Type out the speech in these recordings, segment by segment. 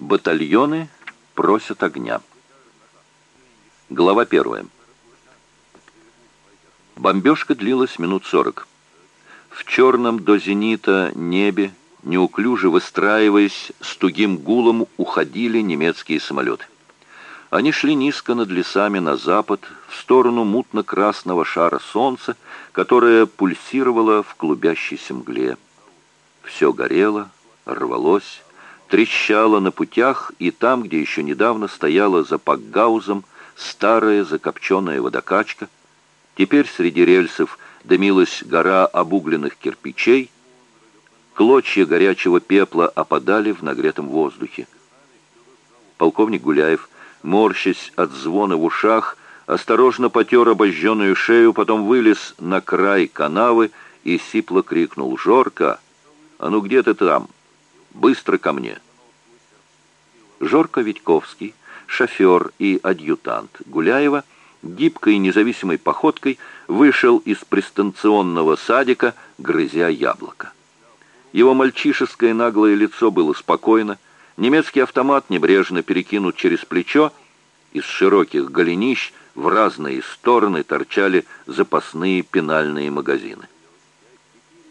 Батальоны просят огня. Глава первая. Бомбежка длилась минут сорок. В черном до зенита небе, неуклюже выстраиваясь, с тугим гулом уходили немецкие самолеты. Они шли низко над лесами на запад, в сторону мутно-красного шара солнца, которое пульсировало в клубящейся мгле. Все горело, рвалось, трещала на путях и там, где еще недавно стояла за пакгаузом старая закопченная водокачка. Теперь среди рельсов дымилась гора обугленных кирпичей. Клочья горячего пепла опадали в нагретом воздухе. Полковник Гуляев, морщась от звона в ушах, осторожно потер обожженную шею, потом вылез на край канавы и сипло крикнул «Жорка! А ну где ты там?» Быстро ко мне!» Жорко Витьковский, шофер и адъютант Гуляева, гибкой независимой походкой вышел из пристанционного садика, грызя яблоко. Его мальчишеское наглое лицо было спокойно, немецкий автомат небрежно перекинут через плечо, из широких голенищ в разные стороны торчали запасные пенальные магазины.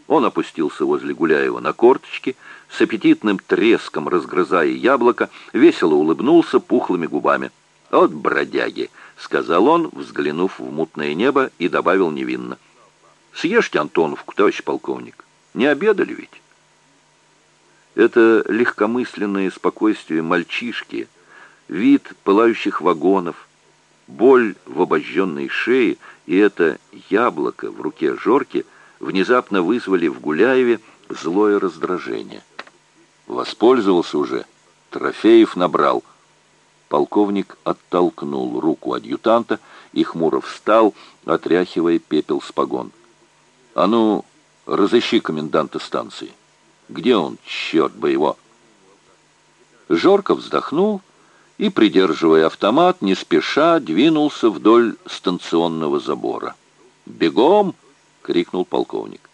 Он опустился возле Гуляева на корточки, с аппетитным треском разгрызая яблоко, весело улыбнулся пухлыми губами. «От бродяги!» — сказал он, взглянув в мутное небо, и добавил невинно. «Съешьте Антоновку, товарищ полковник. Не обедали ведь?» Это легкомысленное спокойствие мальчишки, вид пылающих вагонов, боль в обожженной шее и это яблоко в руке Жорки — внезапно вызвали в Гуляеве злое раздражение. Воспользовался уже, трофеев набрал. Полковник оттолкнул руку адъютанта и хмуро встал, отряхивая пепел с погон. «А ну, разыщи коменданта станции. Где он, черт бы его?» Жорко вздохнул и, придерживая автомат, не спеша двинулся вдоль станционного забора. «Бегом!» — крикнул полковник.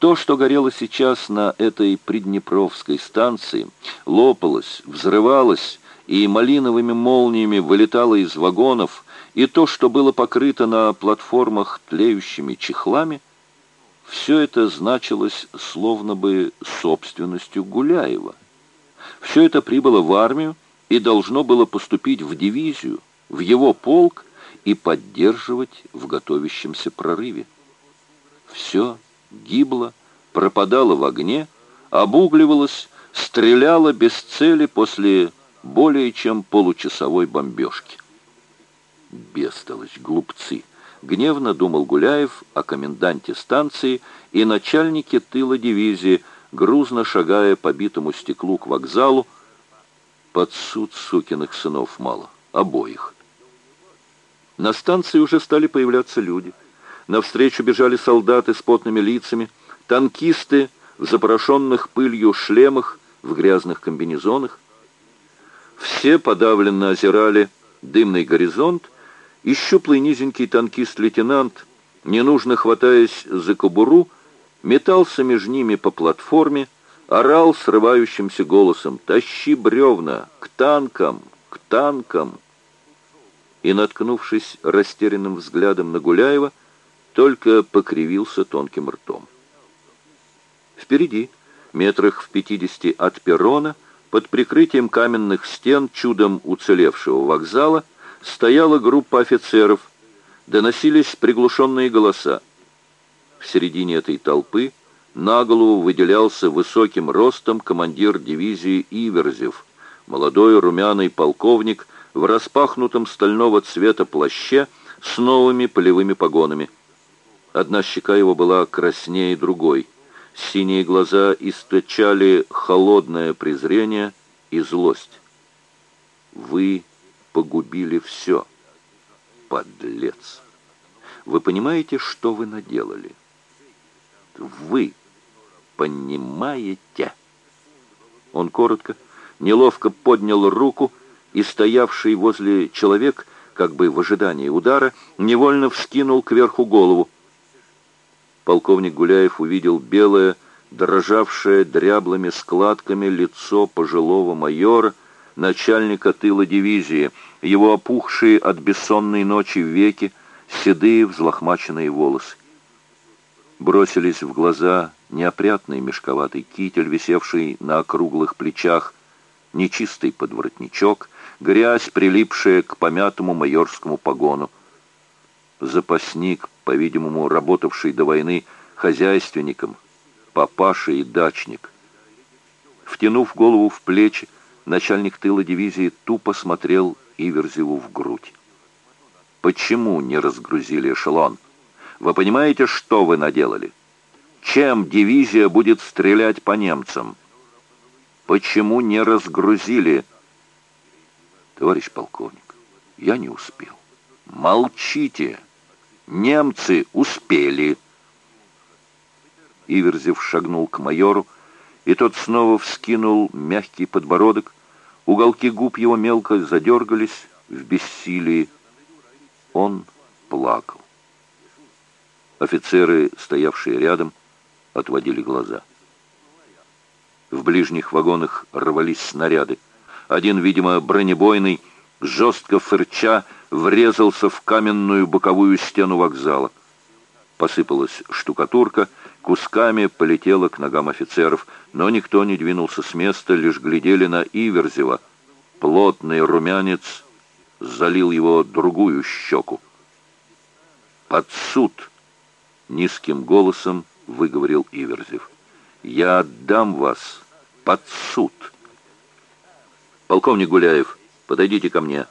То, что горело сейчас на этой приднепровской станции, лопалось, взрывалось и малиновыми молниями вылетало из вагонов, и то, что было покрыто на платформах тлеющими чехлами, все это значилось словно бы собственностью Гуляева. Все это прибыло в армию и должно было поступить в дивизию, в его полк, и поддерживать в готовящемся прорыве. Все гибло, пропадало в огне, обугливалось, стреляло без цели после более чем получасовой бомбежки. Бестолочь, глупцы! Гневно думал Гуляев о коменданте станции и начальнике тыла дивизии, грузно шагая по битому стеклу к вокзалу, под суд сукиных сынов мало, обоих. На станции уже стали появляться люди. Навстречу бежали солдаты с потными лицами, танкисты в запорошенных пылью шлемах, в грязных комбинезонах. Все подавленно озирали дымный горизонт, и щуплый низенький танкист-лейтенант, ненужно хватаясь за кобуру, метался между ними по платформе, орал срывающимся голосом «Тащи бревна! К танкам! К танкам!» и, наткнувшись растерянным взглядом на Гуляева, только покривился тонким ртом. Впереди, метрах в пятидесяти от перрона, под прикрытием каменных стен чудом уцелевшего вокзала, стояла группа офицеров, доносились приглушенные голоса. В середине этой толпы на голову выделялся высоким ростом командир дивизии Иверзев, молодой румяный полковник в распахнутом стального цвета плаще с новыми полевыми погонами. Одна щека его была краснее другой. Синие глаза источали холодное презрение и злость. «Вы погубили все, подлец! Вы понимаете, что вы наделали? Вы понимаете?» Он коротко, неловко поднял руку, и стоявший возле человек, как бы в ожидании удара, невольно вскинул кверху голову. Полковник Гуляев увидел белое, дрожавшее дряблыми складками лицо пожилого майора, начальника тыла дивизии, его опухшие от бессонной ночи веки, седые взлохмаченные волосы. Бросились в глаза неопрятный мешковатый китель, висевший на округлых плечах, нечистый подворотничок, грязь, прилипшая к помятому майорскому погону. Запасник, по-видимому, работавший до войны хозяйственником, папаша и дачник. Втянув голову в плечи, начальник тыла дивизии тупо смотрел Иверзеву в грудь. «Почему не разгрузили эшелон? Вы понимаете, что вы наделали? Чем дивизия будет стрелять по немцам? Почему не разгрузили?» «Товарищ полковник, я не успел». «Молчите! Немцы успели!» Иверзев шагнул к майору, и тот снова вскинул мягкий подбородок. Уголки губ его мелко задергались в бессилии. Он плакал. Офицеры, стоявшие рядом, отводили глаза. В ближних вагонах рвались снаряды. Один, видимо, бронебойный, жестко фырча, врезался в каменную боковую стену вокзала. Посыпалась штукатурка, кусками полетела к ногам офицеров, но никто не двинулся с места, лишь глядели на Иверзева. Плотный румянец залил его другую щеку. «Под суд!» — низким голосом выговорил Иверзев. «Я отдам вас под суд!» «Полковник Гуляев, подойдите ко мне!»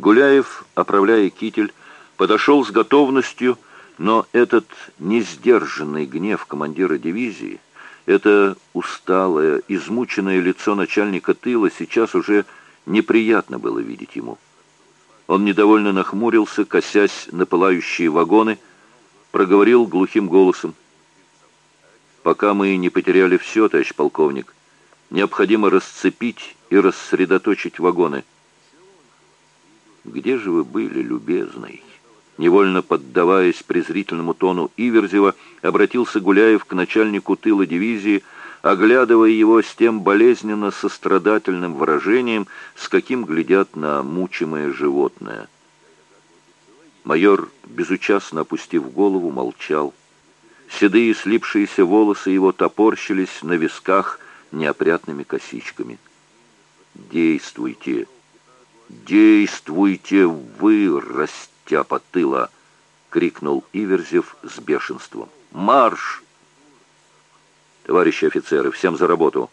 Гуляев, оправляя китель, подошел с готовностью, но этот несдержанный гнев командира дивизии, это усталое, измученное лицо начальника тыла сейчас уже неприятно было видеть ему. Он недовольно нахмурился, косясь на пылающие вагоны, проговорил глухим голосом. «Пока мы не потеряли все, товарищ полковник, необходимо расцепить и рассредоточить вагоны». «Где же вы были, любезный?» Невольно поддаваясь презрительному тону Иверзева, обратился Гуляев к начальнику тыла дивизии, оглядывая его с тем болезненно-сострадательным выражением, с каким глядят на мучимое животное. Майор, безучастно опустив голову, молчал. Седые слипшиеся волосы его топорщились на висках неопрятными косичками. «Действуйте!» «Действуйте вы, растяпа тыла!» — крикнул Иверзев с бешенством. «Марш!» «Товарищи офицеры, всем за работу!»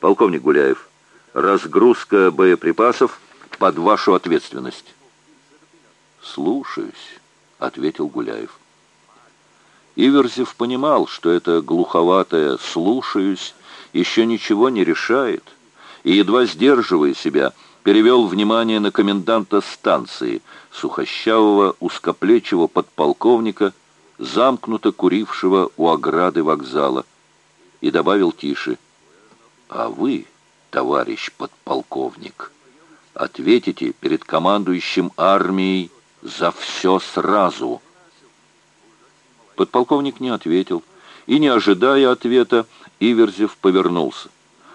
«Полковник Гуляев, разгрузка боеприпасов под вашу ответственность!» «Слушаюсь», — ответил Гуляев. Иверзев понимал, что это глуховатое «слушаюсь» еще ничего не решает, и, едва сдерживая себя, — перевел внимание на коменданта станции, сухощавого, узкоплечего подполковника, замкнуто курившего у ограды вокзала, и добавил тише, «А вы, товарищ подполковник, ответите перед командующим армией за все сразу». Подполковник не ответил, и, не ожидая ответа, Иверзев повернулся.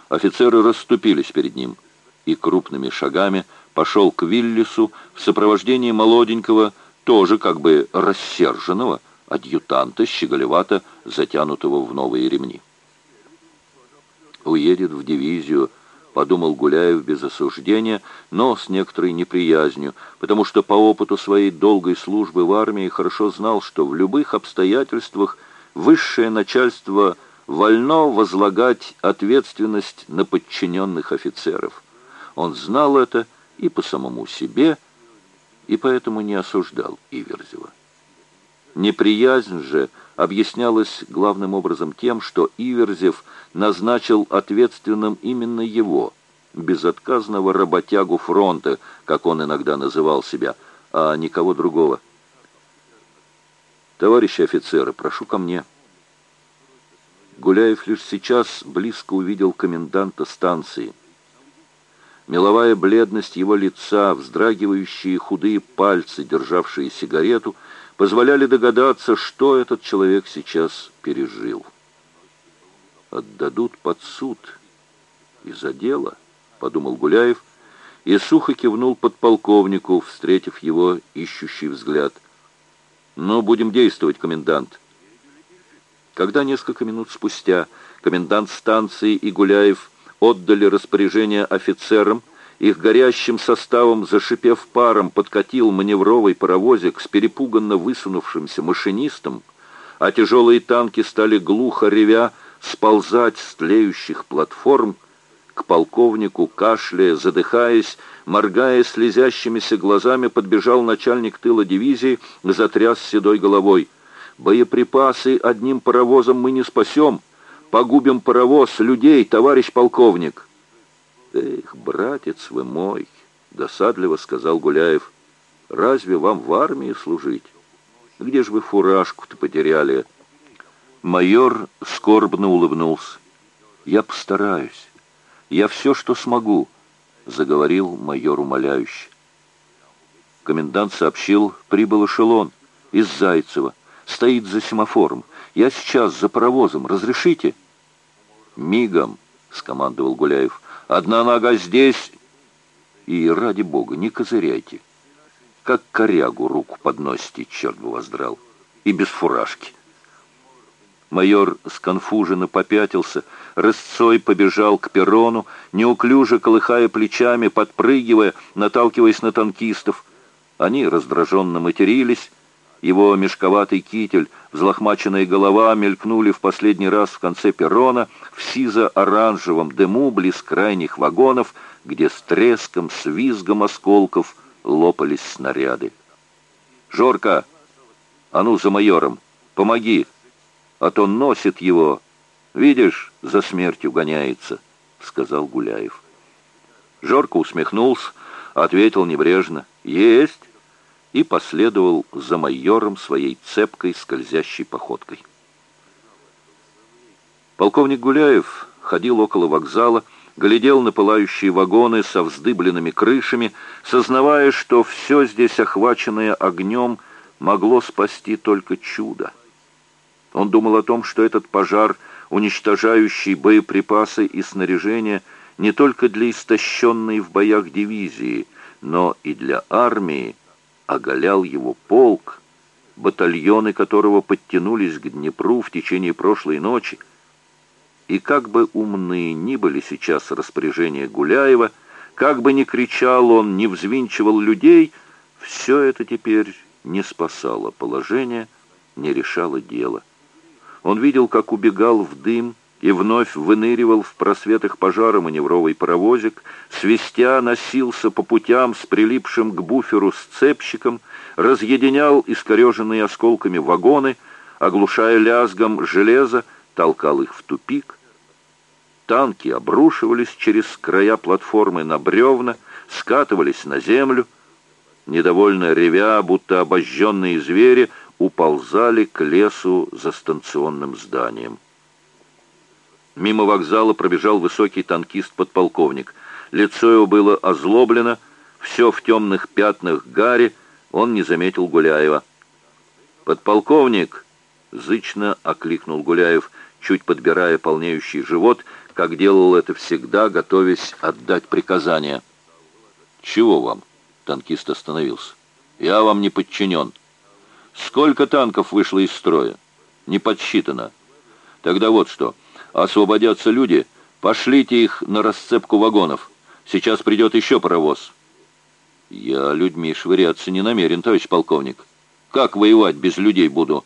Офицеры расступились перед ним – и крупными шагами пошел к Виллису в сопровождении молоденького, тоже как бы рассерженного, адъютанта, щеголевато затянутого в новые ремни. «Уедет в дивизию», — подумал Гуляев без осуждения, но с некоторой неприязнью, потому что по опыту своей долгой службы в армии хорошо знал, что в любых обстоятельствах высшее начальство вольно возлагать ответственность на подчиненных офицеров. Он знал это и по самому себе, и поэтому не осуждал Иверзева. Неприязнь же объяснялась главным образом тем, что Иверзев назначил ответственным именно его, безотказного работягу фронта, как он иногда называл себя, а никого другого. «Товарищи офицеры, прошу ко мне». Гуляев лишь сейчас близко увидел коменданта станции. Меловая бледность его лица, вздрагивающие худые пальцы, державшие сигарету, позволяли догадаться, что этот человек сейчас пережил. «Отдадут под суд из-за дела», — подумал Гуляев, и сухо кивнул подполковнику, встретив его ищущий взгляд. «Ну, будем действовать, комендант». Когда несколько минут спустя комендант станции и Гуляев отдали распоряжение офицерам, их горящим составом, зашипев паром, подкатил маневровый паровозик с перепуганно высунувшимся машинистом, а тяжелые танки стали глухо ревя сползать с тлеющих платформ, к полковнику, кашляя, задыхаясь, моргая слезящимися глазами, подбежал начальник тыла дивизии, затряс седой головой. «Боеприпасы одним паровозом мы не спасем. Погубим паровоз, людей, товарищ полковник!» «Эх, братец вы мой!» — досадливо сказал Гуляев. «Разве вам в армии служить? Где же вы фуражку-то потеряли?» Майор скорбно улыбнулся. «Я постараюсь. Я все, что смогу», — заговорил майор умоляюще. Комендант сообщил, прибыл эшелон из Зайцева. Стоит за семафором. Я сейчас за паровозом. Разрешите?» «Мигом», — скомандовал Гуляев. Одна нога здесь, и, ради бога, не козыряйте. Как корягу руку подносите, черт бы вас драл, и без фуражки. Майор сконфуженно попятился, рысцой побежал к перрону, неуклюже колыхая плечами, подпрыгивая, наталкиваясь на танкистов. Они раздраженно матерились, его мешковатый китель, взлохмаченная голова мелькнули в последний раз в конце перрона в сизо-оранжевом дыму близ крайних вагонов, где с треском, с визгом осколков лопались снаряды. «Жорка, а ну за майором, помоги, а то носит его, видишь, за смертью гоняется», — сказал Гуляев. Жорка усмехнулся, ответил небрежно, «Есть» и последовал за майором своей цепкой скользящей походкой. Полковник Гуляев ходил около вокзала, глядел на пылающие вагоны со вздыбленными крышами, сознавая, что все здесь, охваченное огнем, могло спасти только чудо. Он думал о том, что этот пожар, уничтожающий боеприпасы и снаряжение, не только для истощенной в боях дивизии, но и для армии, оголял его полк, батальоны которого подтянулись к Днепру в течение прошлой ночи. И как бы умны ни были сейчас распоряжения Гуляева, как бы ни кричал он, ни взвинчивал людей, все это теперь не спасало положение, не решало дело. Он видел, как убегал в дым, и вновь выныривал в просветах пожара маневровый паровозик, свистя носился по путям с прилипшим к буферу сцепщиком, разъединял искореженные осколками вагоны, оглушая лязгом железа, толкал их в тупик. Танки обрушивались через края платформы на бревна, скатывались на землю. Недовольно ревя, будто обожженные звери, уползали к лесу за станционным зданием. Мимо вокзала пробежал высокий танкист-подполковник. Лицо его было озлоблено, все в темных пятнах гари, он не заметил Гуляева. «Подполковник!» — зычно окликнул Гуляев, чуть подбирая полнеющий живот, как делал это всегда, готовясь отдать приказание. «Чего вам?» — танкист остановился. «Я вам не подчинен. Сколько танков вышло из строя? Не подсчитано. Тогда вот что». Освободятся люди, пошлите их на расцепку вагонов. Сейчас придет еще паровоз». «Я людьми швыряться не намерен, товарищ полковник. Как воевать без людей буду?»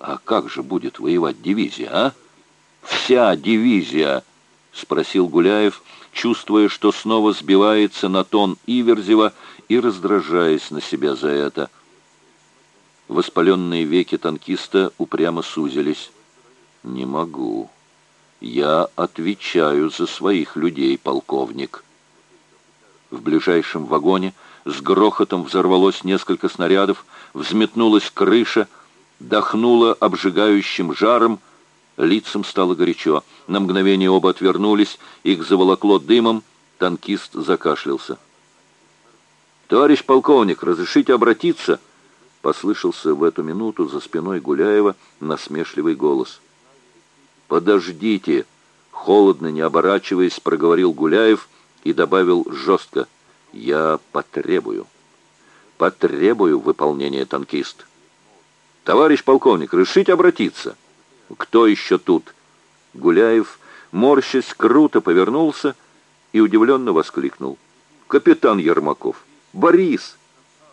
«А как же будет воевать дивизия, а?» «Вся дивизия!» — спросил Гуляев, чувствуя, что снова сбивается на тон Иверзева и раздражаясь на себя за это. Воспаленные веки танкиста упрямо сузились. «Не могу. Я отвечаю за своих людей, полковник». В ближайшем вагоне с грохотом взорвалось несколько снарядов, взметнулась крыша, дохнуло обжигающим жаром, лицам стало горячо. На мгновение оба отвернулись, их заволокло дымом, танкист закашлялся. «Товарищ полковник, разрешите обратиться?» послышался в эту минуту за спиной Гуляева насмешливый голос. «Подождите!» — холодно, не оборачиваясь, проговорил Гуляев и добавил жестко. «Я потребую. Потребую выполнения танкист. Товарищ полковник, решите обратиться. Кто еще тут?» Гуляев, морщась, круто повернулся и удивленно воскликнул. «Капитан Ермаков! Борис!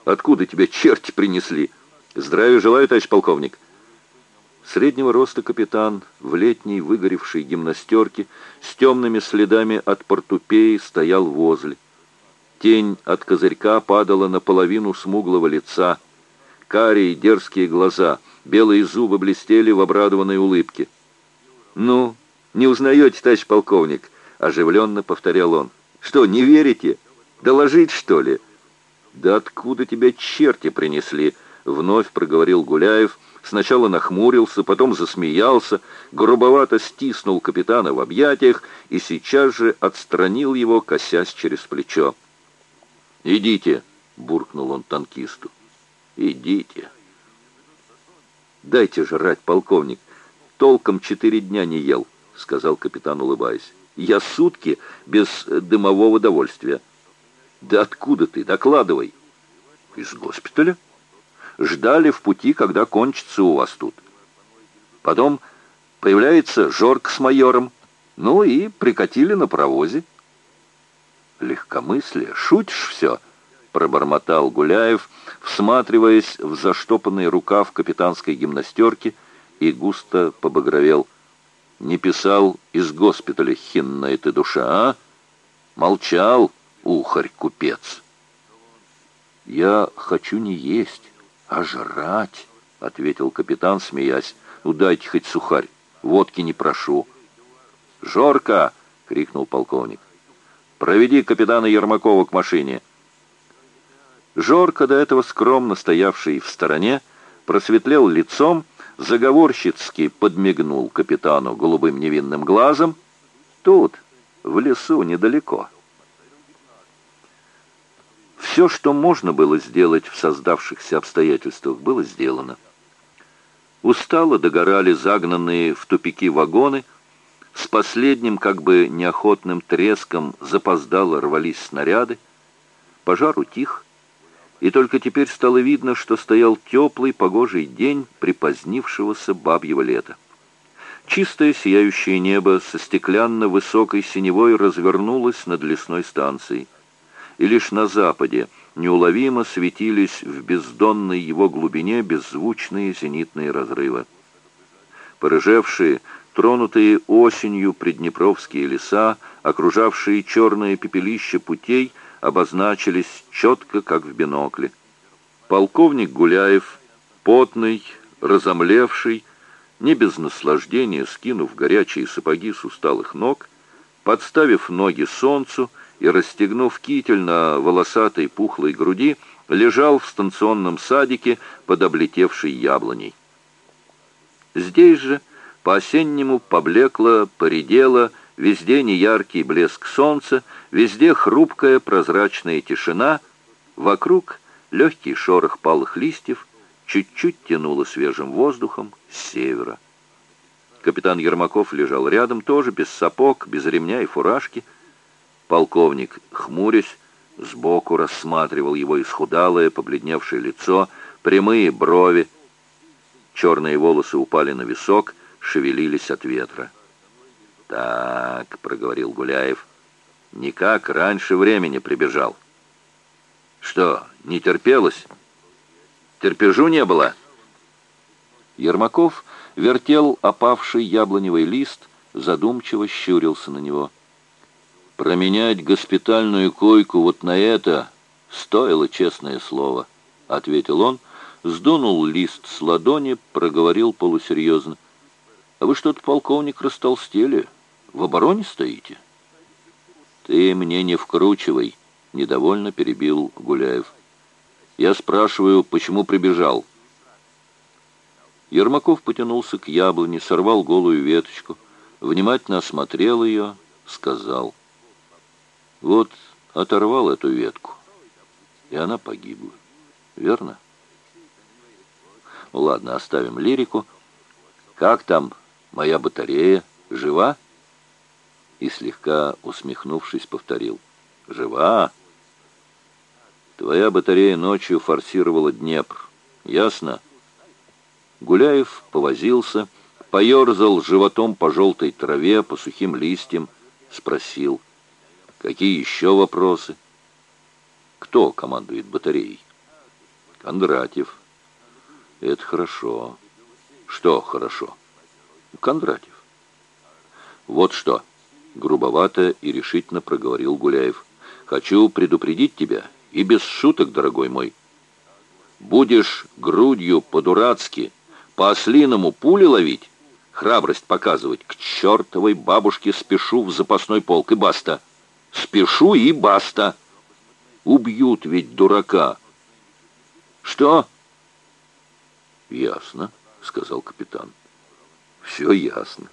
Откуда тебя черти принесли? Здравия желаю, товарищ полковник!» Среднего роста капитан в летней выгоревшей гимнастерке с темными следами от портупеи стоял возле. Тень от козырька падала на половину смуглого лица. Карие дерзкие глаза, белые зубы блестели в обрадованной улыбке. «Ну, не узнаете, товарищ полковник?» — оживленно повторял он. «Что, не верите? Доложить, что ли?» «Да откуда тебя черти принесли?» — вновь проговорил Гуляев. Сначала нахмурился, потом засмеялся, грубовато стиснул капитана в объятиях и сейчас же отстранил его, косясь через плечо. «Идите!» — буркнул он танкисту. «Идите!» «Дайте жрать, полковник!» толком четыре дня не ел», — сказал капитан, улыбаясь. «Я сутки без дымового довольствия». «Да откуда ты? Докладывай». «Из госпиталя. Ждали в пути, когда кончится у вас тут. Потом появляется Жорк с майором. Ну и прикатили на паровозе». «Легкомыслие? Шутишь все?» — пробормотал Гуляев, всматриваясь в заштопанный рукав капитанской гимнастерки — и густо побагровел. Не писал из госпиталя хинная ты душа, а? Молчал, ухарь-купец. Я хочу не есть, а жрать, ответил капитан, смеясь. Ну дайте хоть сухарь, водки не прошу. Жорка! крикнул полковник. Проведи капитана Ермакова к машине. Жорка, до этого скромно стоявший в стороне, просветлел лицом заговорщицки подмигнул капитану голубым невинным глазом. Тут, в лесу, недалеко. Все, что можно было сделать в создавшихся обстоятельствах, было сделано. Устало догорали загнанные в тупики вагоны, с последним, как бы неохотным треском запоздало рвались снаряды. Пожар утих, и только теперь стало видно, что стоял теплый погожий день припозднившегося бабьего лета. Чистое сияющее небо со стеклянно-высокой синевой развернулось над лесной станцией. И лишь на западе неуловимо светились в бездонной его глубине беззвучные зенитные разрывы. Порыжевшие, тронутые осенью приднепровские леса, окружавшие черное пепелище путей — обозначились четко, как в бинокле. Полковник Гуляев, потный, разомлевший, не без наслаждения скинув горячие сапоги с усталых ног, подставив ноги солнцу и расстегнув китель на волосатой пухлой груди, лежал в станционном садике под облетевшей яблоней. Здесь же по-осеннему поблекло, поредело, Везде неяркий блеск солнца, везде хрупкая прозрачная тишина, вокруг легкий шорох палых листьев, чуть-чуть тянуло свежим воздухом с севера. Капитан Ермаков лежал рядом, тоже без сапог, без ремня и фуражки. Полковник, хмурясь, сбоку рассматривал его исхудалое, побледневшее лицо, прямые брови. Черные волосы упали на висок, шевелились от ветра. «Так», — проговорил Гуляев, — «никак раньше времени прибежал». «Что, не терпелось? Терпежу не было?» Ермаков вертел опавший яблоневый лист, задумчиво щурился на него. «Променять госпитальную койку вот на это стоило честное слово», — ответил он, сдунул лист с ладони, проговорил полусерьезно. «А вы что-то, полковник, растолстели?» В обороне стоите?» «Ты мне не вкручивай», — недовольно перебил Гуляев. «Я спрашиваю, почему прибежал?» Ермаков потянулся к яблоне, сорвал голую веточку, внимательно осмотрел ее, сказал. «Вот оторвал эту ветку, и она погибла. Верно?» ладно, оставим лирику. Как там моя батарея? Жива?» И слегка усмехнувшись, повторил. «Жива?» «Твоя батарея ночью форсировала Днепр. Ясно?» Гуляев повозился, поерзал животом по желтой траве, по сухим листьям, спросил. «Какие еще вопросы?» «Кто командует батареей?» «Кондратьев». «Это хорошо». «Что хорошо?» «Кондратьев». «Вот что», — грубовато и решительно проговорил Гуляев. «Хочу предупредить тебя, и без шуток, дорогой мой. Будешь грудью по-дурацки, по-ослиному пули ловить, храбрость показывать, к чертовой бабушке спешу в запасной полк, и баста. Спешу и баста. Убьют ведь дурака». «Что?» «Ясно», — сказал капитан. «Все ясно».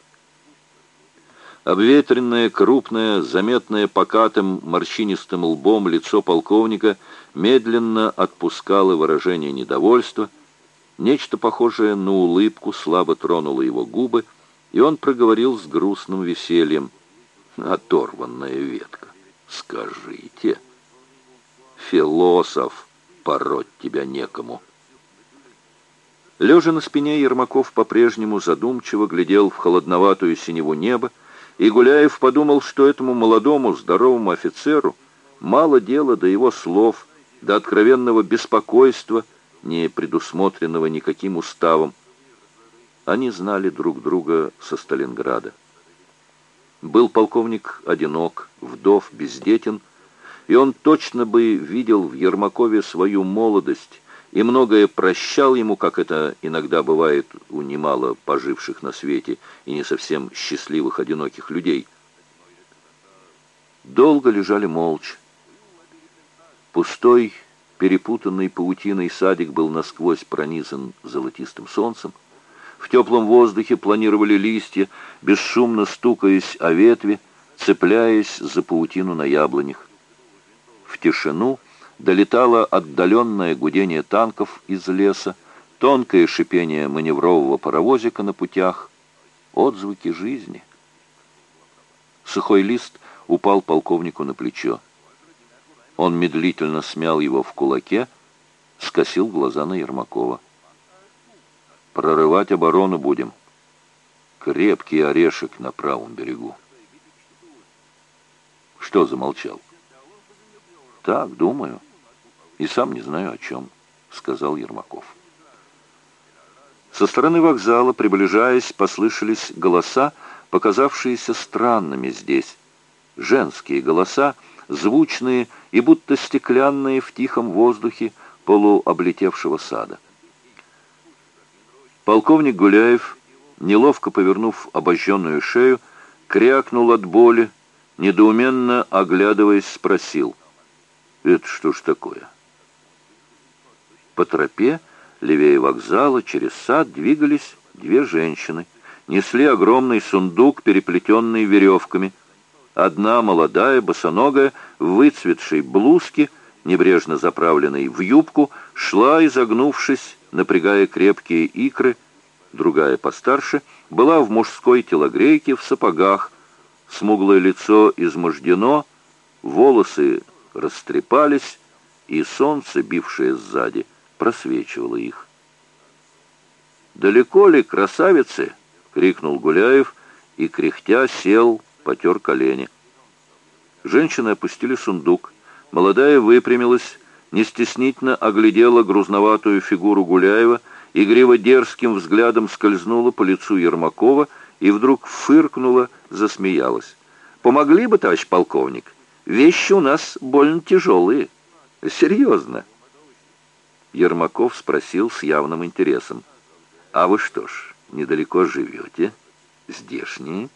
Обветренное, крупное, заметное покатым морщинистым лбом лицо полковника медленно отпускало выражение недовольства. Нечто похожее на улыбку слабо тронуло его губы, и он проговорил с грустным весельем. «Оторванная ветка! Скажите!» «Философ! Пороть тебя некому!» Лежа на спине, Ермаков по-прежнему задумчиво глядел в холодноватую синеву неба, и Гуляев подумал, что этому молодому, здоровому офицеру мало дела до его слов, до откровенного беспокойства, не предусмотренного никаким уставом. Они знали друг друга со Сталинграда. Был полковник одинок, вдов, бездетен, и он точно бы видел в Ермакове свою молодость, и многое прощал ему, как это иногда бывает у немало поживших на свете и не совсем счастливых одиноких людей. Долго лежали молча. Пустой, перепутанный паутиной садик был насквозь пронизан золотистым солнцем. В теплом воздухе планировали листья, бесшумно стукаясь о ветви, цепляясь за паутину на яблонях. В тишину долетало отдаленное гудение танков из леса, тонкое шипение маневрового паровозика на путях, отзвуки жизни. Сухой лист упал полковнику на плечо. Он медлительно смял его в кулаке, скосил глаза на Ермакова. «Прорывать оборону будем. Крепкий орешек на правом берегу». «Что замолчал?» «Так, думаю». «И сам не знаю о чем», — сказал Ермаков. Со стороны вокзала, приближаясь, послышались голоса, показавшиеся странными здесь. Женские голоса, звучные и будто стеклянные в тихом воздухе полуоблетевшего сада. Полковник Гуляев, неловко повернув обожженную шею, крякнул от боли, недоуменно оглядываясь, спросил, «Это что ж такое?» По тропе, левее вокзала, через сад двигались две женщины. Несли огромный сундук, переплетенный веревками. Одна молодая, босоногая, в выцветшей блузке, небрежно заправленной в юбку, шла, изогнувшись, напрягая крепкие икры. Другая, постарше, была в мужской телогрейке, в сапогах. Смуглое лицо измождено, волосы растрепались, и солнце, бившее сзади, — просвечивала их. «Далеко ли, красавицы?» — крикнул Гуляев и, кряхтя, сел, потер колени. Женщины опустили сундук. Молодая выпрямилась, не стеснительно оглядела грузноватую фигуру Гуляева, игриво дерзким взглядом скользнула по лицу Ермакова и вдруг фыркнула, засмеялась. «Помогли бы, товарищ полковник? Вещи у нас больно тяжелые. Серьезно». Ермаков спросил с явным интересом. «А вы что ж, недалеко живете? Здешние?»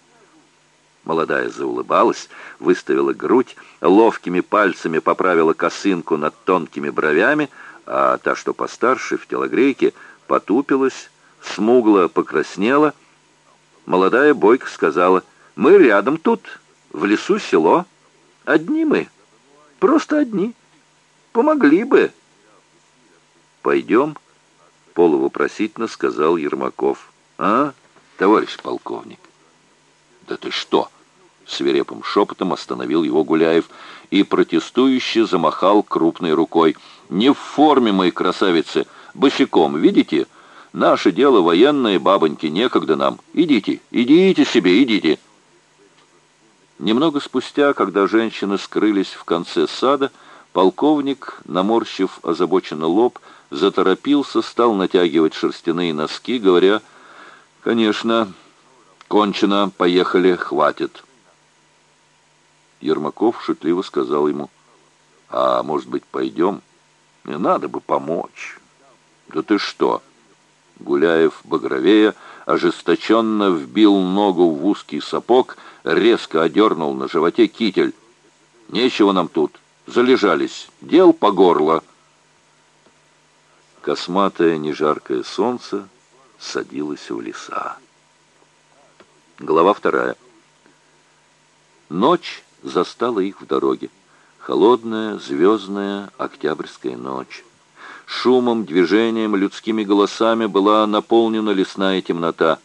Молодая заулыбалась, выставила грудь, ловкими пальцами поправила косынку над тонкими бровями, а та, что постарше, в телогрейке, потупилась, смугло покраснела. Молодая бойко сказала, «Мы рядом тут, в лесу село. Одни мы, просто одни. Помогли бы». «Пойдем?» полувопросительно сказал Ермаков. «А, товарищ полковник?» «Да ты что?» Свирепым шепотом остановил его Гуляев и протестующе замахал крупной рукой. «Не в форме, мои красавицы, босиком, видите? Наше дело военное, бабоньки, некогда нам. Идите, идите себе, идите!» Немного спустя, когда женщины скрылись в конце сада, полковник, наморщив озабоченно лоб, заторопился, стал натягивать шерстяные носки, говоря, «Конечно, кончено, поехали, хватит». Ермаков шутливо сказал ему, «А может быть, пойдем? Не надо бы помочь». «Да ты что?» Гуляев, багровея, ожесточенно вбил ногу в узкий сапог, резко одернул на животе китель. «Нечего нам тут, залежались, дел по горло». Косматое нежаркое солнце садилось в леса. Глава вторая. Ночь застала их в дороге. Холодная, звездная октябрьская ночь. Шумом, движением, людскими голосами была наполнена лесная темнота.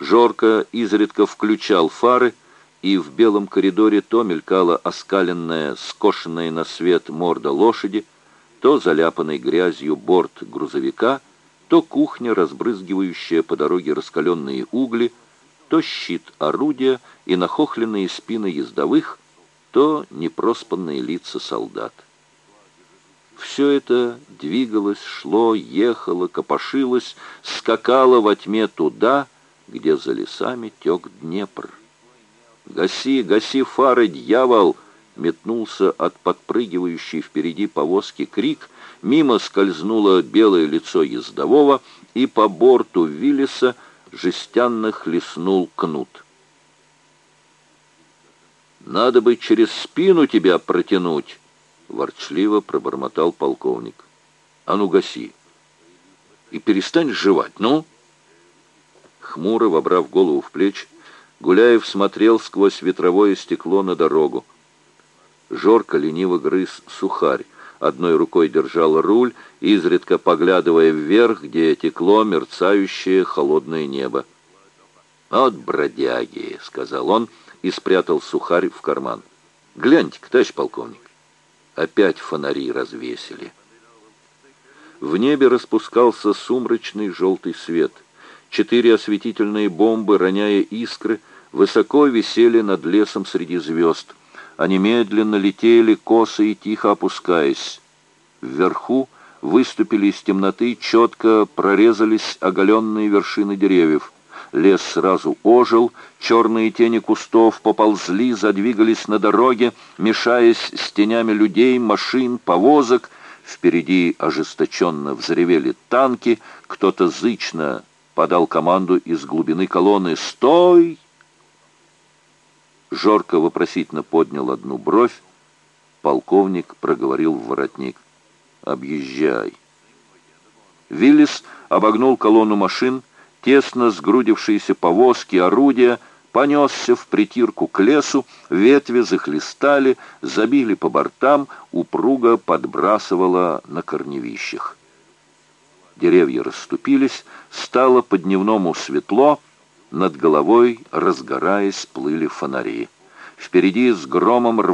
Жорко изредка включал фары, и в белом коридоре то мелькала оскаленная, скошенная на свет морда лошади, то заляпанный грязью борт грузовика, то кухня, разбрызгивающая по дороге раскаленные угли, то щит орудия и нахохленные спины ездовых, то непроспанные лица солдат. Все это двигалось, шло, ехало, копошилось, скакало во тьме туда, где за лесами тек Днепр. «Гаси, гаси фары, дьявол!» метнулся от подпрыгивающей впереди повозки крик, мимо скользнуло белое лицо ездового, и по борту Виллиса жестянно хлестнул кнут. «Надо бы через спину тебя протянуть!» — ворчливо пробормотал полковник. «А ну, гаси! И перестань жевать, ну!» Хмуро, вобрав голову в плечи, Гуляев смотрел сквозь ветровое стекло на дорогу. Жорко лениво грыз сухарь, одной рукой держал руль, изредка поглядывая вверх, где текло мерцающее холодное небо. «От бродяги!» — сказал он и спрятал сухарь в карман. «Гляньте-ка, товарищ полковник, опять фонари развесили». В небе распускался сумрачный желтый свет. Четыре осветительные бомбы, роняя искры, высоко висели над лесом среди звезд — они медленно летели, косо и тихо опускаясь. Вверху выступили из темноты, четко прорезались оголенные вершины деревьев. Лес сразу ожил, черные тени кустов поползли, задвигались на дороге, мешаясь с тенями людей, машин, повозок. Впереди ожесточенно взревели танки, кто-то зычно подал команду из глубины колонны «Стой!» Жорко вопросительно поднял одну бровь. Полковник проговорил в воротник. «Объезжай». Виллис обогнул колонну машин, тесно сгрудившиеся повозки, орудия, понесся в притирку к лесу, ветви захлестали, забили по бортам, упруго подбрасывало на корневищах. Деревья расступились, стало по-дневному светло, над головой, разгораясь, плыли фонари. Впереди с громом рвали